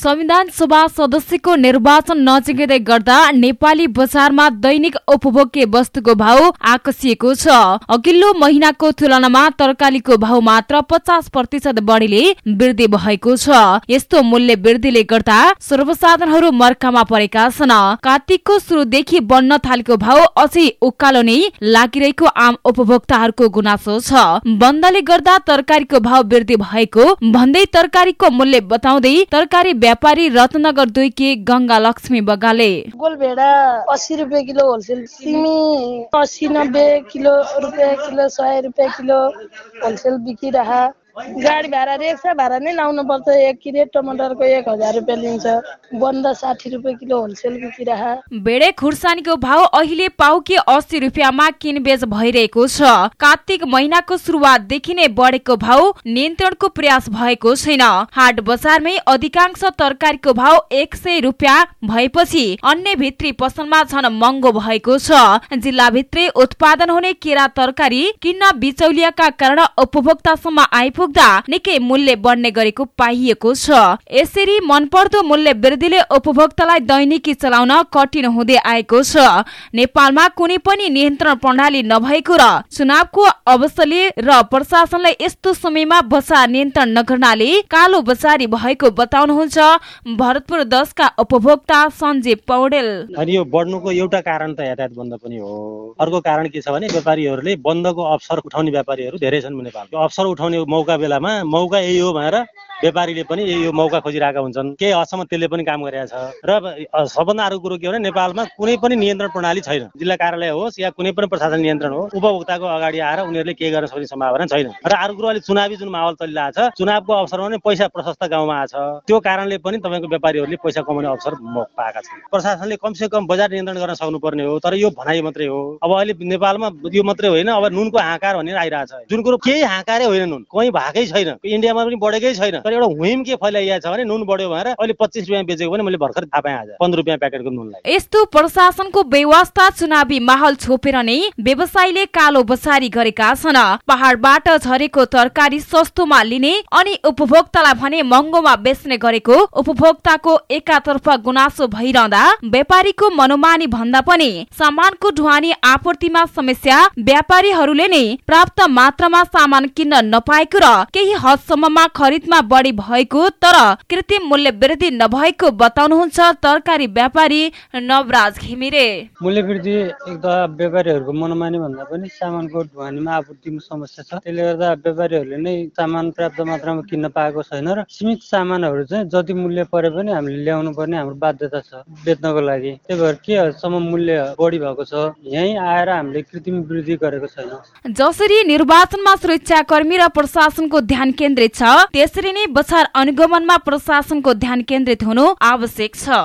संविधान सभा सदस्यको निर्वाचन नजिकै गर्दा नेपाली बजारमा दैनिक उपभोग्य वस्तुको भाउ आकर्षिएको छ। अघिल्लो महिनाको तुलनामा तरकारीको भाउ मात्र पचास प्रतिशत बढीले वृद्धि भएको छ। यस्तो मूल्य वृद्धिले गर्दा सर्वसाधारणहरू मर्कामा परेका छन्। कार्तिकको सुरुदेखि बढ्न थालेको भाउ अझै उकालो नै लागिरहेको आम उपभोक्ताहरूको गुनासो छ। बन्दले गर्दा तरकारीको भाव वृद्धि भएको भन्दै तरकारीको मूल्य बताउँदै तरकारी व्यापारी रत्नगर दुईकी गंगा लक्ष्मी बगाले। गोलभेडा अस्सी रुपियाँ किलो होलसेल सिमी अस्सी नब्बे किलो रुपियाँ किलो सय रुपियाँ किलो होलसेल बिकिरह गाडी भाडा रिक्सा भाडा नै लाउनु पर्छ। एक किलो टमाटरको एक हजार रुपियाँ लिन्छ। बन्द साठी रुपियाँ किलो होलसेल बिकिरह बेडे खुर्सानीको भाव अहिले पाउके अस्सी रुपियाँमा किनबेच भइरहेको छ। कार्तिक महिनाको सुरुवातदेखि नै बढेको भाव नियन्त्रणको प्रयास भएको छैन। हाट बजारमै अधिकांश तरकारीको भाव एक सय रुपियाँ भएपछि अन्य भित्री पसलमा झन महँगो भएको छ। जिल्लाभित्रै उत्पादन हुने केरा तरकारी किन्न बिचौलियाका कारण उपभोक्तासम्म आइपुग्दा निकै मूल्य बढ्ने गरेको पाइएको छ। यसरी मनपर्दो मूल्य वृद्धिले उपभोक्तालाई दैनिकी चलाउन कठिन हुँदै आएको छ। नेपालमा कुनै पनि नियन्त्रण प्रणाली नभएको र चुनावको अवसरले र प्रशासनलाई यस्तो समयमा बजार नियन्त्रण नगर्नाले कालो बजारी भएको बताउनुहुन्छ भरतपुर दशका उपभोक्ता सञ्जीव पौडेल। अनि यो बढ्नुको एउटा कारण त यातायात बन्द पनि हो। अर्को कारण के छ भने व्यापारीहरूले बन्दको अवसर उठाउने व्यापारीहरू धेरै छन् नेपाल अवसर उठाउने मौका बेलामा मौका यही हो भनेर व्यापारीले पनि यो मौका खोजिरहेका हुन्छन्। केही हदसम्म त्यसले पनि काम गरेका छ। र सबभन्दा अर्को कुरो के भने नेपालमा कुनै पनि नियन्त्रण प्रणाली छैन। जिल्ला कार्यालय होस् या कुनै पनि प्रशासन नियन्त्रण हो उपभोक्ताको अगाडि आएर उनीहरूले केही गर्न सक्ने सम्भावना छैन। र अर्को कुरो अहिले चुनावी जुन माहौल चलिरहेको छ चुनावको अवसरमा नै पैसा प्रशस्त गाउँमा आएको छ। त्यो कारणले पनि तपाईँको व्यापारीहरूले पैसा कमाउने अवसर पाएका छन्। प्रशासनले कमसे कम बजार नियन्त्रण गर्न सक्नुपर्ने हो तर यो भनाइ मात्रै हो। अब अहिले नेपालमा यो मात्रै होइन अब नुनको हाकार भनेर आइरहेको छ। जुन कुरो केही हाकारै होइन नुन कहीँ भएकै छैन। इन्डियामा पनि बढेकै छैन। तर एउटा हुइम के फैलाइएको छ भने नुन बढ्यो भनेर अहिले पच्चिस रुपियाँ बेचेको पनि मैले भर्खर थाहा पाएँ आज। पन्ध्र रुपियाँ प्याकेटको नुनलाई। यस्तो प्रशासनको व्यवस्था चुनावी माहौल छोपेर नै व्यवसायीले कालो बसारी गरेका छन्। पहाड़बाट झरेको तरकारी सस्तोमा लिने अनि उपभोक्तालाई भने महँगोमा बेच्ने गरेको उपभोक्ताको एकातर्फ गुनासो भइरहँदा व्यापारीको मनोमानी भन्दा पनि सामानको ढुवानी आपूर्तिमा समस्या व्यापारीहरूले नै प्राप्त मात्रामा सामान किन्न नपाएको र केही हदसम्ममा खरिदमा बढी भएको तर कृत्रिम मूल्य वृद्धि नभएको बताउनुहुन्छ तरकारी व्यापारी नवराज घिमिरे। मूल्य वृद्धि एक व्यापारीहरूको मनोमानी भन्दा पनि सामानको ढुवानीमा आपूर्तिमा समस्या छ। त्यसले गर्दा व्यापारीहरूले नै सामान पर्याप्त मात्रामा किन्न पाएको छैन र सीमित सामानहरू चाहिँ जति मूल्य परे पनि हामीले ल्याउनु पर्ने हाम्रो बाध्यता छ बेच्नको लागि। त्यही भएर के हदसम्म मूल्य बढी भएको छ यहीँ आएर हामीले कृत्रिम वृद्धि गरेको छैन। जसरी निर्वाचनमा सुरक्षाकर्मी र प्रशासनको ध्यान केन्द्रित छ। त्यसरी नै बछार अनुगमनमा प्रशासनको ध्यान केन्द्रित हुनु आवश्यक छ।